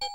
Get